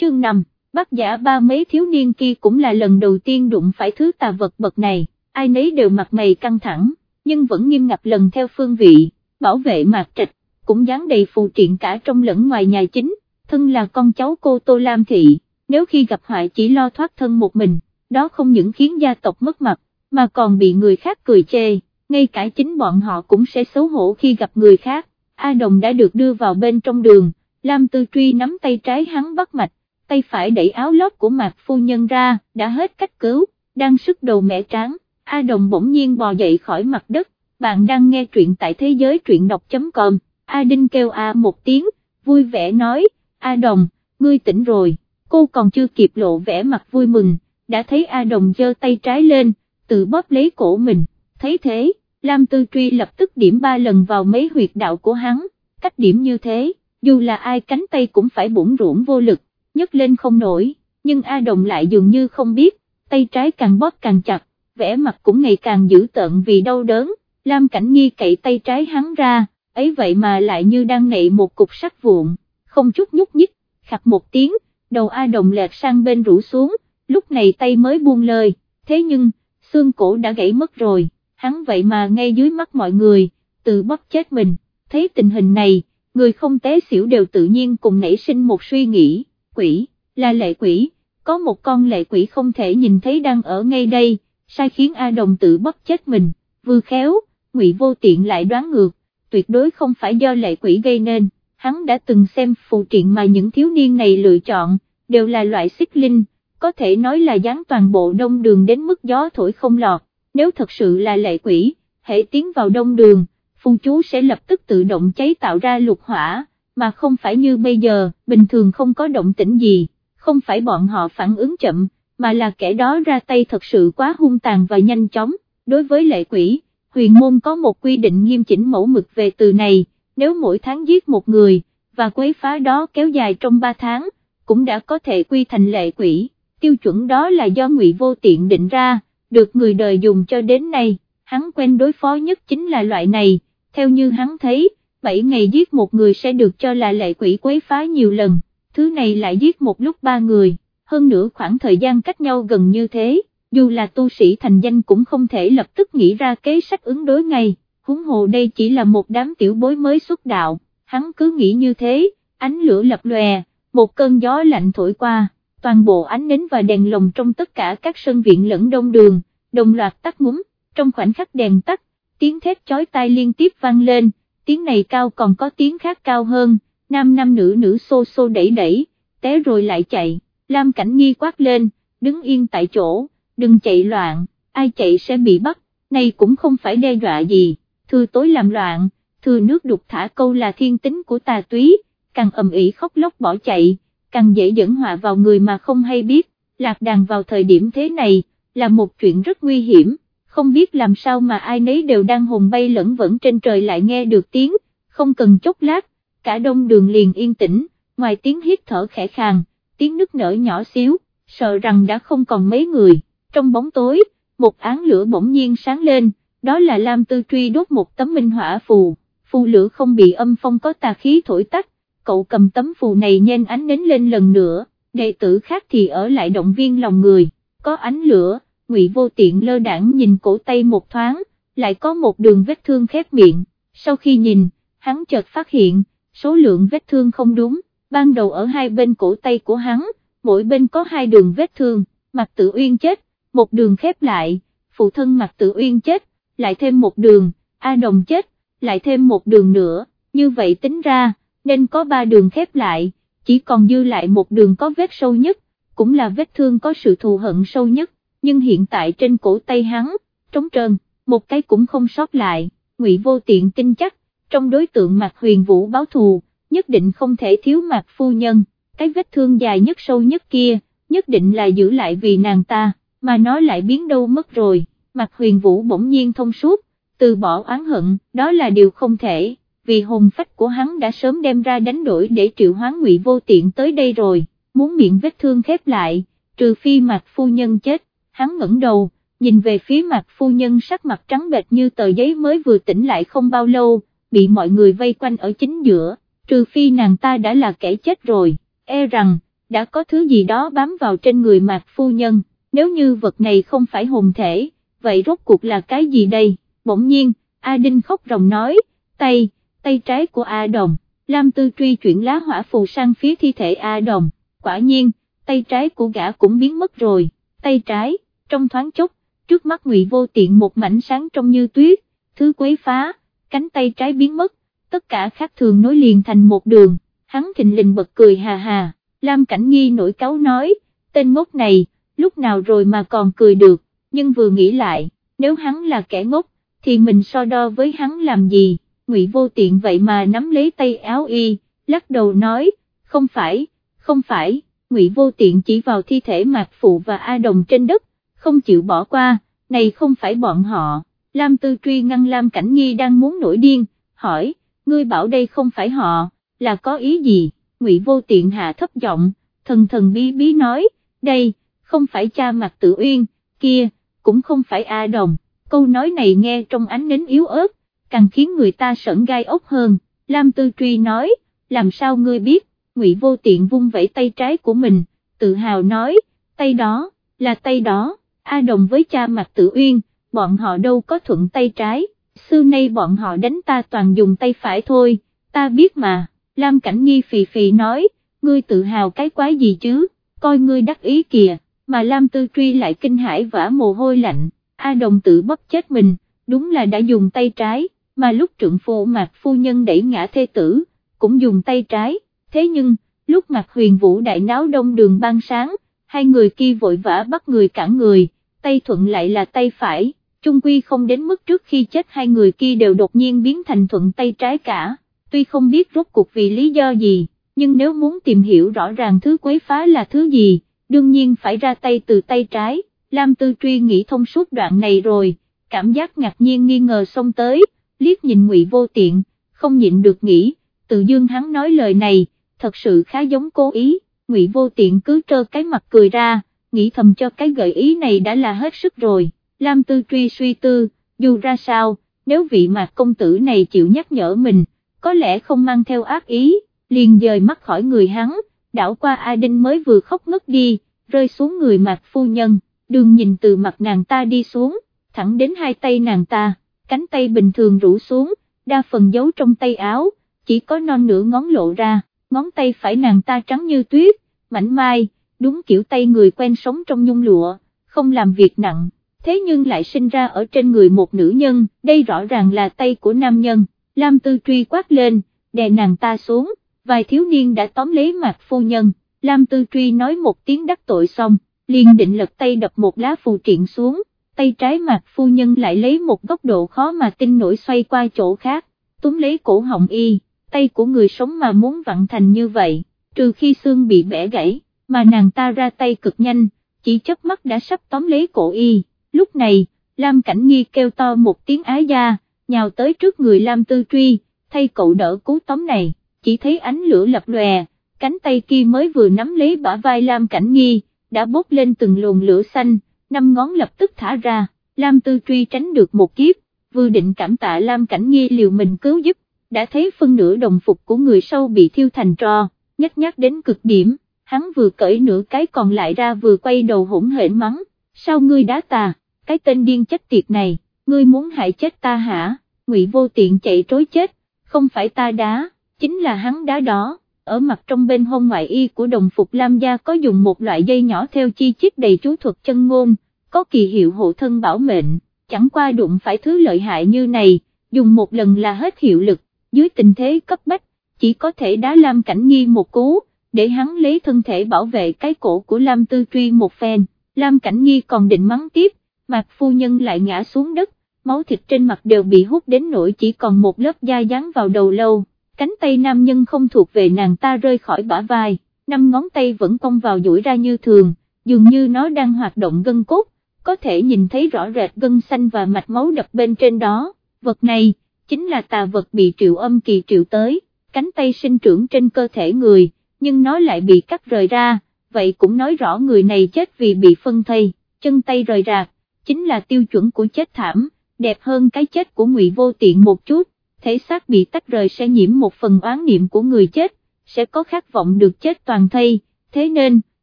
chương 5, bác giả ba mấy thiếu niên kia cũng là lần đầu tiên đụng phải thứ tà vật bậc này, ai nấy đều mặt mày căng thẳng, nhưng vẫn nghiêm ngặt lần theo phương vị, bảo vệ mạc trạch, cũng dán đầy phù triện cả trong lẫn ngoài nhà chính, thân là con cháu cô Tô Lam Thị, nếu khi gặp họa chỉ lo thoát thân một mình, đó không những khiến gia tộc mất mặt, mà còn bị người khác cười chê, ngay cả chính bọn họ cũng sẽ xấu hổ khi gặp người khác, A Đồng đã được đưa vào bên trong đường, Lam Tư Truy nắm tay trái hắn bắt mạch, tay phải đẩy áo lót của Mạc Phu Nhân ra, đã hết cách cứu, đang sức đầu mẻ tráng, A Đồng bỗng nhiên bò dậy khỏi mặt đất, bạn đang nghe truyện tại thế giới truyện đọc.com, A Đinh kêu A một tiếng, vui vẻ nói, A Đồng, ngươi tỉnh rồi, cô còn chưa kịp lộ vẻ mặt vui mừng, đã thấy A Đồng giơ tay trái lên, tự bóp lấy cổ mình, thấy thế, Lam Tư Truy lập tức điểm ba lần vào mấy huyệt đạo của hắn, cách điểm như thế, dù là ai cánh tay cũng phải bủng rủng vô lực, nhấc lên không nổi, nhưng A Đồng lại dường như không biết, tay trái càng bóp càng chặt, vẻ mặt cũng ngày càng dữ tợn vì đau đớn, Lam Cảnh Nhi cậy tay trái hắn ra, ấy vậy mà lại như đang nậy một cục sắt vụn, không chút nhúc nhích, khặt một tiếng, đầu A Đồng lẹt sang bên rủ xuống, lúc này tay mới buông lời, thế nhưng, xương cổ đã gãy mất rồi, hắn vậy mà ngay dưới mắt mọi người, tự bóp chết mình, thấy tình hình này, người không té xỉu đều tự nhiên cùng nảy sinh một suy nghĩ, quỷ, là lệ quỷ, có một con lệ quỷ không thể nhìn thấy đang ở ngay đây, sai khiến A Đồng tự bất chết mình, vừa khéo, ngụy vô tiện lại đoán ngược, tuyệt đối không phải do lệ quỷ gây nên, hắn đã từng xem phụ triện mà những thiếu niên này lựa chọn, đều là loại xích linh, có thể nói là dán toàn bộ đông đường đến mức gió thổi không lọt, nếu thật sự là lệ quỷ, hệ tiến vào đông đường, phù chú sẽ lập tức tự động cháy tạo ra lục hỏa, mà không phải như bây giờ, bình thường không có động tĩnh gì, không phải bọn họ phản ứng chậm, mà là kẻ đó ra tay thật sự quá hung tàn và nhanh chóng, đối với lệ quỷ, huyền môn có một quy định nghiêm chỉnh mẫu mực về từ này, nếu mỗi tháng giết một người, và quấy phá đó kéo dài trong 3 tháng, cũng đã có thể quy thành lệ quỷ, tiêu chuẩn đó là do ngụy vô tiện định ra, được người đời dùng cho đến nay, hắn quen đối phó nhất chính là loại này, theo như hắn thấy, 7 ngày giết một người sẽ được cho là lệ quỷ quấy phá nhiều lần, thứ này lại giết một lúc ba người, hơn nữa khoảng thời gian cách nhau gần như thế, dù là tu sĩ thành danh cũng không thể lập tức nghĩ ra kế sách ứng đối ngay, huống hồ đây chỉ là một đám tiểu bối mới xuất đạo, hắn cứ nghĩ như thế, ánh lửa lập lòe, một cơn gió lạnh thổi qua, toàn bộ ánh nến và đèn lồng trong tất cả các sân viện lẫn đông đường, đồng loạt tắt ngúm, trong khoảnh khắc đèn tắt, tiếng thét chói tai liên tiếp vang lên, tiếng này cao còn có tiếng khác cao hơn, nam nam nữ nữ xô xô đẩy đẩy, té rồi lại chạy, Lam Cảnh Nghi quát lên, đứng yên tại chỗ, đừng chạy loạn, ai chạy sẽ bị bắt, này cũng không phải đe dọa gì, thư tối làm loạn, thư nước đục thả câu là thiên tính của tà túy, càng ầm ĩ khóc lóc bỏ chạy, càng dễ dẫn họa vào người mà không hay biết, lạc đàn vào thời điểm thế này, là một chuyện rất nguy hiểm, không biết làm sao mà ai nấy đều đang hồn bay lẫn vẫn trên trời lại nghe được tiếng, không cần chốc lát, cả đông đường liền yên tĩnh, ngoài tiếng hít thở khẽ khàng, tiếng nức nở nhỏ xíu, sợ rằng đã không còn mấy người, trong bóng tối, một án lửa bỗng nhiên sáng lên, đó là Lam Tư Truy đốt một tấm minh hỏa phù, phù lửa không bị âm phong có tà khí thổi tắt, cậu cầm tấm phù này nhen ánh nến lên lần nữa, đệ tử khác thì ở lại động viên lòng người, có ánh lửa, ngụy vô tiện lơ đãng nhìn cổ tay một thoáng, lại có một đường vết thương khép miệng, sau khi nhìn, hắn chợt phát hiện, số lượng vết thương không đúng, ban đầu ở hai bên cổ tay của hắn, mỗi bên có hai đường vết thương, mặt Tử uyên chết, một đường khép lại, phụ thân mặt Tử uyên chết, lại thêm một đường, A Đồng chết, lại thêm một đường nữa, như vậy tính ra, nên có ba đường khép lại, chỉ còn dư lại một đường có vết sâu nhất, cũng là vết thương có sự thù hận sâu nhất, nhưng hiện tại trên cổ tay hắn, trống trơn, một cái cũng không sót lại, ngụy vô tiện tin chắc, trong đối tượng mặt huyền vũ báo thù, nhất định không thể thiếu mặt phu nhân, cái vết thương dài nhất sâu nhất kia, nhất định là giữ lại vì nàng ta, mà nó lại biến đâu mất rồi, mặt huyền vũ bỗng nhiên thông suốt, từ bỏ oán hận, đó là điều không thể, vì hồn phách của hắn đã sớm đem ra đánh đổi để triệu hoán ngụy vô tiện tới đây rồi, muốn miệng vết thương khép lại, trừ phi mặt phu nhân chết, hắn ngẩng đầu, nhìn về phía mặt phu nhân sắc mặt trắng bệch như tờ giấy mới vừa tỉnh lại không bao lâu, bị mọi người vây quanh ở chính giữa, trừ phi nàng ta đã là kẻ chết rồi, e rằng, đã có thứ gì đó bám vào trên người mạc phu nhân, nếu như vật này không phải hồn thể, vậy rốt cuộc là cái gì đây, bỗng nhiên, A Đinh khóc ròng nói, tay, tay trái của A Đồng, Lam Tư Truy chuyển lá hỏa phù sang phía thi thể A Đồng, quả nhiên, tay trái của gã cũng biến mất rồi, tay trái, trong thoáng chốc, trước mắt ngụy vô tiện một mảnh sáng trong như tuyết, thứ quấy phá, cánh tay trái biến mất, tất cả khác thường nối liền thành một đường, hắn thình lình bật cười hà hà, Lam Cảnh Nghi nổi cáu nói, tên ngốc này, lúc nào rồi mà còn cười được, nhưng vừa nghĩ lại, nếu hắn là kẻ ngốc, thì mình so đo với hắn làm gì, ngụy vô tiện vậy mà nắm lấy tay áo y, lắc đầu nói, không phải, không phải, ngụy vô tiện chỉ vào thi thể mạc phụ và A Đồng trên đất, không chịu bỏ qua, này không phải bọn họ, Lam Tư Truy ngăn Lam Cảnh Nghi đang muốn nổi điên, hỏi, ngươi bảo đây không phải họ, là có ý gì, ngụy vô tiện hạ thấp giọng, thần thần bí bí nói, đây, không phải cha mặt tự uyên, kia, cũng không phải A Đồng, câu nói này nghe trong ánh nến yếu ớt, càng khiến người ta sởn gai ốc hơn, Lam Tư Truy nói, làm sao ngươi biết, ngụy vô tiện vung vẫy tay trái của mình, tự hào nói, tay đó, là tay đó, A Đồng với cha mặt Tử uyên, bọn họ đâu có thuận tay trái, xưa nay bọn họ đánh ta toàn dùng tay phải thôi, ta biết mà, Lam Cảnh Nghi phì phì nói, ngươi tự hào cái quái gì chứ, coi ngươi đắc ý kìa, mà Lam Tư Truy lại kinh hãi vả mồ hôi lạnh, A Đồng tự bóp chết mình, đúng là đã dùng tay trái, mà lúc trượng phu mạc phu nhân đẩy ngã thê tử, cũng dùng tay trái, thế nhưng, lúc mặt huyền vũ đại náo đông đường ban sáng, hai người kia vội vã bắt người cản người, tay thuận lại là tay phải, trung quy không đến mức trước khi chết hai người kia đều đột nhiên biến thành thuận tay trái cả, tuy không biết rốt cuộc vì lý do gì, nhưng nếu muốn tìm hiểu rõ ràng thứ quấy phá là thứ gì, đương nhiên phải ra tay từ tay trái, Lam Tư Truy nghĩ thông suốt đoạn này rồi, cảm giác ngạc nhiên nghi ngờ xông tới, liếc nhìn ngụy vô tiện, không nhịn được nghĩ, tự dương hắn nói lời này, thật sự khá giống cố ý, ngụy vô tiện cứ trơ cái mặt cười ra, nghĩ thầm cho cái gợi ý này đã là hết sức rồi, Lam Tư Truy suy tư, dù ra sao, nếu vị mạc công tử này chịu nhắc nhở mình, có lẽ không mang theo ác ý, liền dời mắt khỏi người hắn, đảo qua A Đinh mới vừa khóc ngất đi, rơi xuống người mạc phu nhân, đường nhìn từ mặt nàng ta đi xuống, thẳng đến hai tay nàng ta, cánh tay bình thường rũ xuống, đa phần giấu trong tay áo, chỉ có non nửa ngón lộ ra, ngón tay phải nàng ta trắng như tuyết, mảnh mai, đúng kiểu tay người quen sống trong nhung lụa, không làm việc nặng, thế nhưng lại sinh ra ở trên người một nữ nhân, đây rõ ràng là tay của nam nhân, Lam Tư truy quát lên, đè nàng ta xuống, vài thiếu niên đã tóm lấy mặt phu nhân, Lam Tư truy nói một tiếng đắc tội xong, liền định lật tay đập một lá phù triện xuống, tay trái mặt phu nhân lại lấy một góc độ khó mà tin nổi xoay qua chỗ khác, túm lấy cổ họng y, tay của người sống mà muốn vặn thành như vậy, trừ khi xương bị bẻ gãy, mà nàng ta ra tay cực nhanh, chỉ chớp mắt đã sắp tóm lấy cổ y, lúc này, Lam Cảnh Nghi kêu to một tiếng ái gia, nhào tới trước người Lam Tư Truy, thay cậu đỡ cú tóm này, chỉ thấy ánh lửa lập lòe, cánh tay kia mới vừa nắm lấy bả vai Lam Cảnh Nghi, đã bốc lên từng luồng lửa xanh, năm ngón lập tức thả ra, Lam Tư Truy tránh được một kiếp, vừa định cảm tạ Lam Cảnh Nghi liều mình cứu giúp, đã thấy phân nửa đồng phục của người sâu bị thiêu thành tro, nhắc nhắc đến cực điểm, hắn vừa cởi nửa cái còn lại ra vừa quay đầu hỗn hển mắng, sao ngươi đá ta, cái tên điên chết tiệt này, ngươi muốn hại chết ta hả, ngụy vô tiện chạy trối chết, không phải ta đá, chính là hắn đá đó. Ở mặt trong bên hông ngoại y của đồng phục Lam gia có dùng một loại dây nhỏ theo chi chít đầy chú thuật chân ngôn, có kỳ hiệu hộ thân bảo mệnh, chẳng qua đụng phải thứ lợi hại như này, dùng một lần là hết hiệu lực, dưới tình thế cấp bách, chỉ có thể đá Lam Cảnh Nghi một cú, để hắn lấy thân thể bảo vệ cái cổ của Lam Tư Truy một phen, Lam Cảnh Nghi còn định mắng tiếp, mặt phu nhân lại ngã xuống đất, máu thịt trên mặt đều bị hút đến nỗi chỉ còn một lớp da dán vào đầu lâu. Cánh tay nam nhân không thuộc về nàng ta rơi khỏi bả vai, năm ngón tay vẫn cong vào duỗi ra như thường, dường như nó đang hoạt động gân cốt, có thể nhìn thấy rõ rệt gân xanh và mạch máu đập bên trên đó, vật này, chính là tà vật bị triệu âm kỳ triệu tới, cánh tay sinh trưởng trên cơ thể người, nhưng nó lại bị cắt rời ra, vậy cũng nói rõ người này chết vì bị phân thây, chân tay rời rạc, chính là tiêu chuẩn của chết thảm, đẹp hơn cái chết của ngụy vô tiện một chút, thể xác bị tách rời sẽ nhiễm một phần oán niệm của người chết, sẽ có khát vọng được chết toàn thây, thế nên,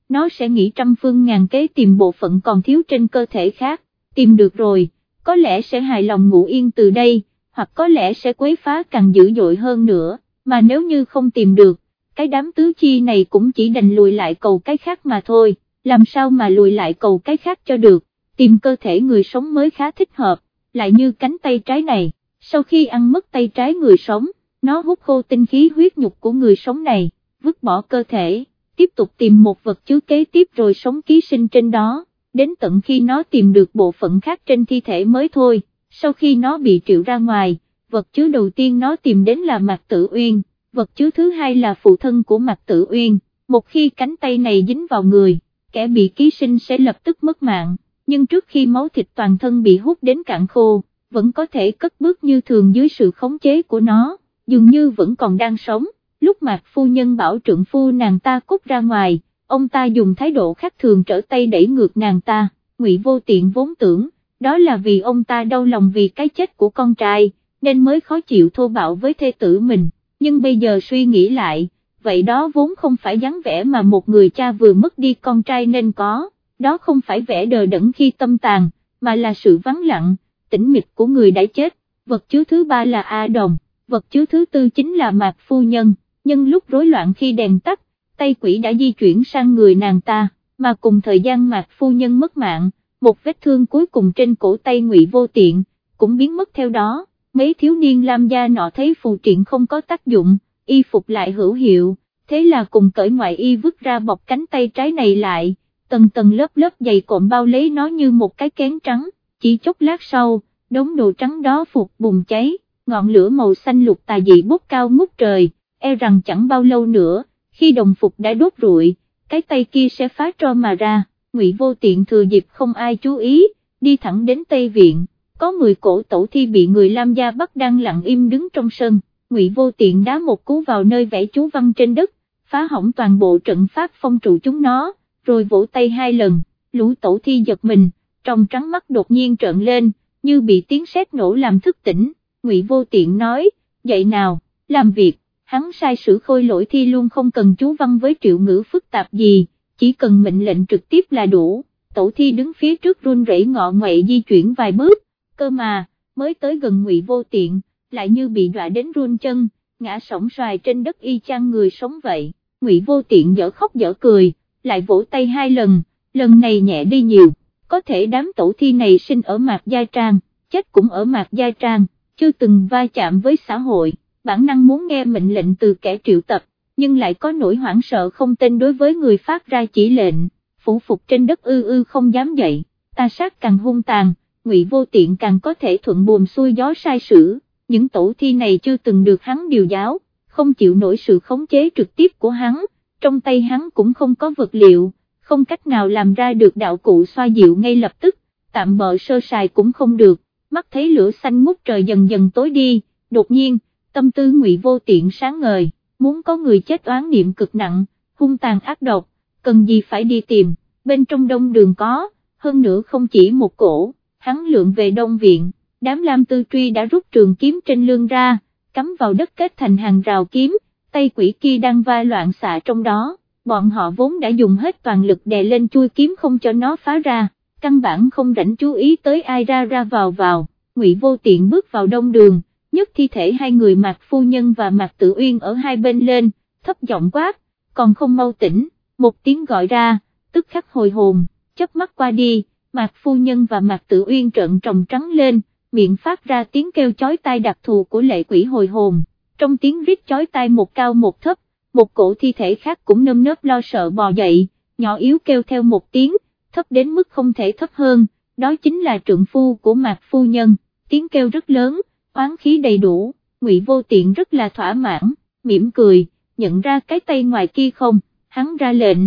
nó sẽ nghĩ trăm phương ngàn kế tìm bộ phận còn thiếu trên cơ thể khác, tìm được rồi, có lẽ sẽ hài lòng ngủ yên từ đây, hoặc có lẽ sẽ quấy phá càng dữ dội hơn nữa, mà nếu như không tìm được, cái đám tứ chi này cũng chỉ đành lùi lại cầu cái khác mà thôi, làm sao mà lùi lại cầu cái khác cho được, tìm cơ thể người sống mới khá thích hợp, lại như cánh tay trái này, sau khi ăn mất tay trái người sống, nó hút khô tinh khí huyết nhục của người sống này, vứt bỏ cơ thể, tiếp tục tìm một vật chứa kế tiếp rồi sống ký sinh trên đó, đến tận khi nó tìm được bộ phận khác trên thi thể mới thôi, sau khi nó bị triệu ra ngoài, vật chứa đầu tiên nó tìm đến là Mạc Tử Uyên, vật chứa thứ hai là phụ thân của Mạc Tử Uyên, một khi cánh tay này dính vào người, kẻ bị ký sinh sẽ lập tức mất mạng, nhưng trước khi máu thịt toàn thân bị hút đến cạn khô, vẫn có thể cất bước như thường dưới sự khống chế của nó, dường như vẫn còn đang sống, lúc Mạc Phu Nhân bảo trượng phu nàng ta cút ra ngoài, ông ta dùng thái độ khác thường trở tay đẩy ngược nàng ta, ngụy vô tiện vốn tưởng, đó là vì ông ta đau lòng vì cái chết của con trai, nên mới khó chịu thô bạo với thê tử mình, nhưng bây giờ suy nghĩ lại, vậy đó vốn không phải dáng vẻ mà một người cha vừa mất đi con trai nên có, đó không phải vẻ đờ đẫn khi tâm tàn, mà là sự vắng lặng, tĩnh mịch của người đã chết, vật chứa thứ ba là A Đồng, vật chứa thứ tư chính là Mạc Phu Nhân, nhưng lúc rối loạn khi đèn tắt, tay quỷ đã di chuyển sang người nàng ta, mà cùng thời gian Mạc Phu Nhân mất mạng, một vết thương cuối cùng trên cổ tay ngụy vô tiện, cũng biến mất theo đó, mấy thiếu niên lam gia nọ thấy phù triện không có tác dụng, y phục lại hữu hiệu, thế là cùng cởi ngoại y vứt ra bọc cánh tay trái này lại, tầng tầng lớp lớp dày cộm bao lấy nó như một cái kén trắng, chỉ chốc lát sau, đống đồ trắng đó phục bùng cháy, ngọn lửa màu xanh lục tà dị bốc cao ngút trời, e rằng chẳng bao lâu nữa, khi đồng phục đã đốt rụi, cái tay kia sẽ phá tro mà ra, ngụy vô tiện thừa dịp không ai chú ý, đi thẳng đến Tây Viện, có 10 cổ tổ thi bị người Lam Gia bắt đang lặng im đứng trong sân, ngụy vô tiện đá một cú vào nơi vẽ chú văn trên đất, phá hỏng toàn bộ trận pháp phong trụ chúng nó, rồi vỗ tay hai lần, lũ tổ thi giật mình, trong trắng mắt đột nhiên trợn lên, như bị tiếng sét nổ làm thức tỉnh, ngụy vô tiện nói, dậy nào, làm việc, hắn sai sử khôi lỗi thi luôn không cần chú văn với triệu ngữ phức tạp gì, chỉ cần mệnh lệnh trực tiếp là đủ, tổ thi đứng phía trước run rẩy ngọ ngoại di chuyển vài bước, cơ mà, mới tới gần ngụy vô tiện, lại như bị đọa đến run chân, ngã sổng xoài trên đất y chang người sống vậy, ngụy vô tiện dở khóc dở cười, lại vỗ tay hai lần, lần này nhẹ đi nhiều, có thể đám tổ thi này sinh ở mạc gia trang, chết cũng ở mạc gia trang, chưa từng va chạm với xã hội, bản năng muốn nghe mệnh lệnh từ kẻ triệu tập, nhưng lại có nỗi hoảng sợ không tên đối với người phát ra chỉ lệnh, phủ phục trên đất ư ư không dám dậy, ta sát càng hung tàn, ngụy vô tiện càng có thể thuận buồm xuôi gió sai sử, những tổ thi này chưa từng được hắn điều giáo, không chịu nổi sự khống chế trực tiếp của hắn, trong tay hắn cũng không có vật liệu, không cách nào làm ra được đạo cụ xoa dịu ngay lập tức, tạm bợ sơ sài cũng không được, mắt thấy lửa xanh ngút trời dần dần tối đi, đột nhiên, tâm tư ngụy vô tiện sáng ngời, muốn có người chết oán niệm cực nặng, hung tàn ác độc, cần gì phải đi tìm, bên trong đông đường có, hơn nữa không chỉ một cổ, hắn lượn về đông viện, đám lam tư truy đã rút trường kiếm trên lương ra, cắm vào đất kết thành hàng rào kiếm, tay quỷ kia đang va loạn xạ trong đó, bọn họ vốn đã dùng hết toàn lực đè lên chui kiếm không cho nó phá ra, căn bản không rảnh chú ý tới ai ra ra vào vào, ngụy vô tiện bước vào đông đường, nhấc thi thể hai người Mạc Phu Nhân và Mạc Tử Uyên ở hai bên lên, thấp giọng quát, còn không mau tỉnh, một tiếng gọi ra, tức khắc hồi hồn, chớp mắt qua đi, Mạc Phu Nhân và Mạc Tử Uyên trợn tròng trắng lên, miệng phát ra tiếng kêu chói tai đặc thù của lệ quỷ hồi hồn, trong tiếng rít chói tai một cao một thấp, một cổ thi thể khác cũng nơm nớp lo sợ bò dậy, nhỏ yếu kêu theo một tiếng, thấp đến mức không thể thấp hơn, đó chính là trượng phu của Mạc Phu Nhân, tiếng kêu rất lớn, oán khí đầy đủ, ngụy vô tiện rất là thỏa mãn, mỉm cười, nhận ra cái tay ngoài kia không, hắn ra lệnh,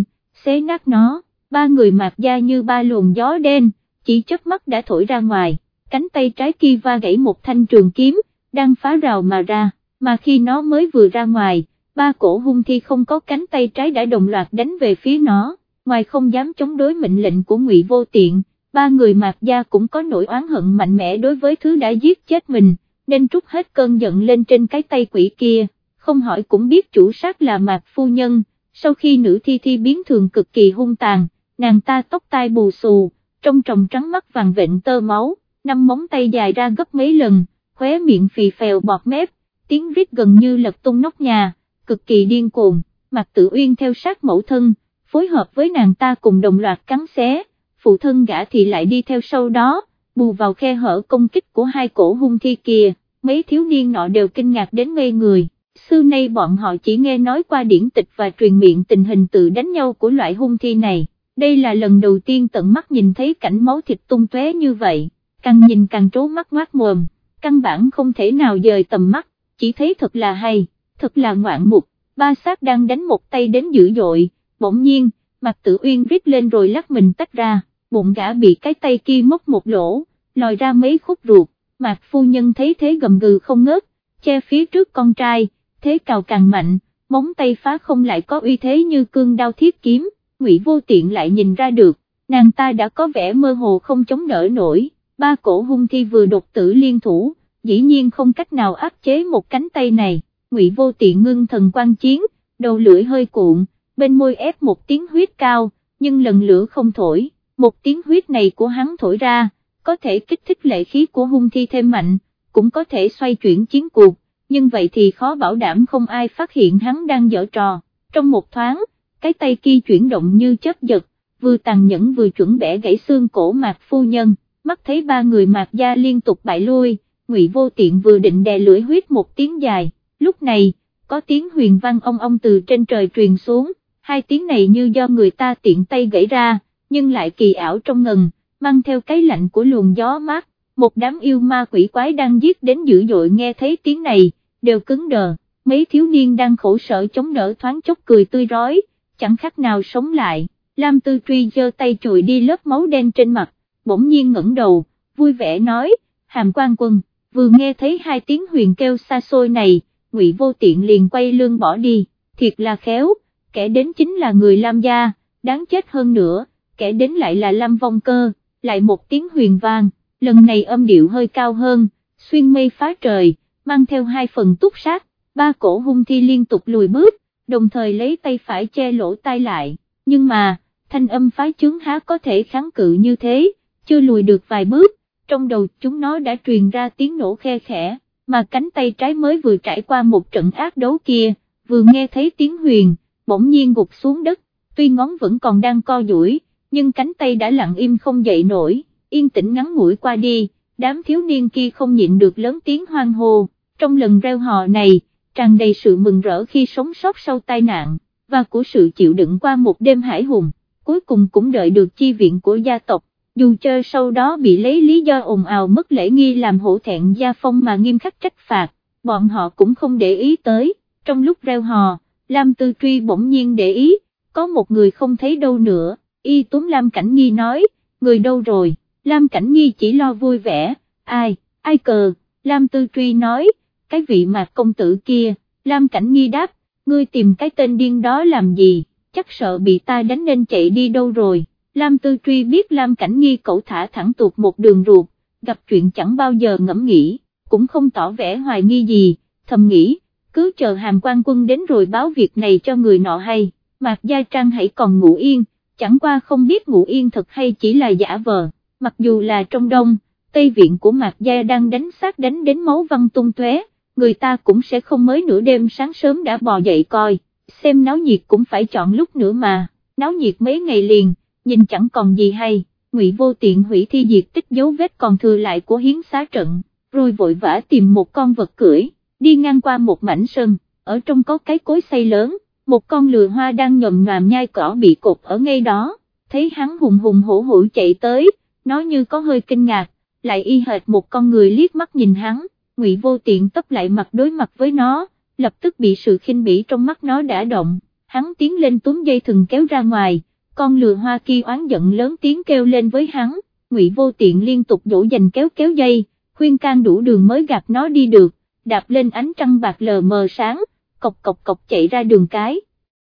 xé nát nó, ba người mạc da như ba luồng gió đen, chỉ chớp mắt đã thổi ra ngoài, cánh tay trái kia va gãy một thanh trường kiếm, đang phá rào mà ra, mà khi nó mới vừa ra ngoài, ba cổ hung thi không có cánh tay trái đã đồng loạt đánh về phía nó, ngoài không dám chống đối mệnh lệnh của ngụy vô tiện, ba người mạc gia cũng có nỗi oán hận mạnh mẽ đối với thứ đã giết chết mình nên trút hết cơn giận lên trên cái tay quỷ kia, không hỏi cũng biết chủ sát là Mạc Phu Nhân, sau khi nữ thi thi biến thường cực kỳ hung tàn, nàng ta tóc tai bù xù, trong tròng trắng mắt vàng vện tơ máu, năm móng tay dài ra gấp mấy lần, khóe miệng phì phèo bọt mép, tiếng rít gần như lật tung nóc nhà, cực kỳ điên cuồng, mặt tự uyên theo sát mẫu thân, phối hợp với nàng ta cùng đồng loạt cắn xé, phụ thân gã thì lại đi theo sau đó, bù vào khe hở công kích của hai cổ hung thi kia, mấy thiếu niên nọ đều kinh ngạc đến ngây người. Xưa nay bọn họ chỉ nghe nói qua điển tịch và truyền miệng tình hình tự đánh nhau của loại hung thi này, đây là lần đầu tiên tận mắt nhìn thấy cảnh máu thịt tung tóe như vậy, càng nhìn càng trố mắt ngoác mồm, căn bản không thể nào dời tầm mắt, chỉ thấy thật là hay, thật là ngoạn mục, ba sát đang đánh một tay đến dữ dội, bỗng nhiên, mặt Tử uyên rít lên rồi lắc mình tách ra, bụng gã bị cái tay kia móc một lỗ, lòi ra mấy khúc ruột, mạc phu nhân thấy thế gầm gừ không ngớt, che phía trước con trai, thế cào càng mạnh, móng tay phá không lại có uy thế như cương đao thiết kiếm, ngụy vô tiện lại nhìn ra được, nàng ta đã có vẻ mơ hồ không chống đỡ nổi, ba cổ hung thi vừa đột tử liên thủ, dĩ nhiên không cách nào áp chế một cánh tay này, ngụy vô tiện ngưng thần quan chiến, đầu lưỡi hơi cuộn, bên môi ép một tiếng huyết cao, nhưng lần lửa không thổi, một tiếng huyết này của hắn thổi ra, có thể kích thích lệ khí của hung thi thêm mạnh, cũng có thể xoay chuyển chiến cuộc, nhưng vậy thì khó bảo đảm không ai phát hiện hắn đang dở trò, trong một thoáng, cái tay kia chuyển động như chớp giật, vừa tàn nhẫn vừa chuẩn bẻ gãy xương cổ mạc phu nhân, mắt thấy ba người mạc gia liên tục bại lui, ngụy vô tiện vừa định đè lưỡi huyết một tiếng dài, lúc này, có tiếng huyền văn ông ông từ trên trời truyền xuống, hai tiếng này như do người ta tiện tay gãy ra, nhưng lại kỳ ảo trong ngần, mang theo cái lạnh của luồng gió mát, một đám yêu ma quỷ quái đang giết đến dữ dội nghe thấy tiếng này, đều cứng đờ, mấy thiếu niên đang khổ sở chống đỡ thoáng chốc cười tươi rói, chẳng khác nào sống lại, Lam Tư Truy giơ tay chùi đi lớp máu đen trên mặt, bỗng nhiên ngẩng đầu, vui vẻ nói, hàm quan quân, vừa nghe thấy hai tiếng huyền kêu xa xôi này, ngụy vô tiện liền quay lưng bỏ đi, thiệt là khéo, kẻ đến chính là người Lam gia, đáng chết hơn nữa, kẻ đến lại là Lam vong cơ, lại một tiếng huyền vang, lần này âm điệu hơi cao hơn, xuyên mây phá trời, mang theo hai phần túc sát, ba cổ hung thi liên tục lùi bước, đồng thời lấy tay phải che lỗ tai lại, nhưng mà, thanh âm phái chướng há có thể kháng cự như thế, chưa lùi được vài bước, trong đầu chúng nó đã truyền ra tiếng nổ khe khẽ, mà cánh tay trái mới vừa trải qua một trận ác đấu kia, vừa nghe thấy tiếng huyền, bỗng nhiên gục xuống đất, tuy ngón vẫn còn đang co duỗi, nhưng cánh tay đã lặng im không dậy nổi, yên tĩnh ngắn ngủi qua đi, đám thiếu niên kia không nhịn được lớn tiếng hoang hô, trong lần reo hò này, tràn đầy sự mừng rỡ khi sống sót sau tai nạn, và của sự chịu đựng qua một đêm hải hùng, cuối cùng cũng đợi được chi viện của gia tộc, dù chơi sau đó bị lấy lý do ồn ào mất lễ nghi làm hổ thẹn gia phong mà nghiêm khắc trách phạt, bọn họ cũng không để ý tới, trong lúc reo hò, Lam Tư Truy bỗng nhiên để ý, có một người không thấy đâu nữa, y túm Lam Cảnh Nghi nói, người đâu rồi, Lam Cảnh Nghi chỉ lo vui vẻ, ai, ai cờ, Lam Tư Truy nói, cái vị mạc công tử kia, Lam Cảnh Nghi đáp, ngươi tìm cái tên điên đó làm gì, chắc sợ bị ta đánh nên chạy đi đâu rồi, Lam Tư Truy biết Lam Cảnh Nghi cậu thả thẳng tuột một đường ruột, gặp chuyện chẳng bao giờ ngẫm nghĩ, cũng không tỏ vẻ hoài nghi gì, thầm nghĩ, cứ chờ hàm quan quân đến rồi báo việc này cho người nọ hay, Mạc Gia Trang hãy còn ngủ yên, chẳng qua không biết ngủ yên thật hay chỉ là giả vờ, mặc dù là trong đông, Tây Viện của Mạc Gia đang đánh sát đánh đến máu văng tung tóe người ta cũng sẽ không mới nửa đêm sáng sớm đã bò dậy coi, xem náo nhiệt cũng phải chọn lúc nữa mà, náo nhiệt mấy ngày liền, nhìn chẳng còn gì hay, ngụy vô tiện hủy thi diệt tích dấu vết còn thừa lại của hiến xá trận, rồi vội vã tìm một con vật cưỡi, đi ngang qua một mảnh sân, ở trong có cái cối xây lớn, một con lừa hoa đang nhầm nhòm nhai cỏ bị cột ở ngay đó, thấy hắn hùng hùng hổ hổ chạy tới, nó như có hơi kinh ngạc, lại y hệt một con người liếc mắt nhìn hắn Ngụy Vô Tiện tấp lại mặt đối mặt với nó, lập tức bị sự khinh bỉ trong mắt nó đã động, hắn tiến lên túm dây thừng kéo ra ngoài, con lừa hoa kia oán giận lớn tiếng kêu lên với hắn, Ngụy Vô Tiện liên tục dỗ dành kéo kéo dây, khuyên can đủ đường mới gạt nó đi được, đạp lên ánh trăng bạc lờ mờ sáng, cộc cộc cộc chạy ra đường cái,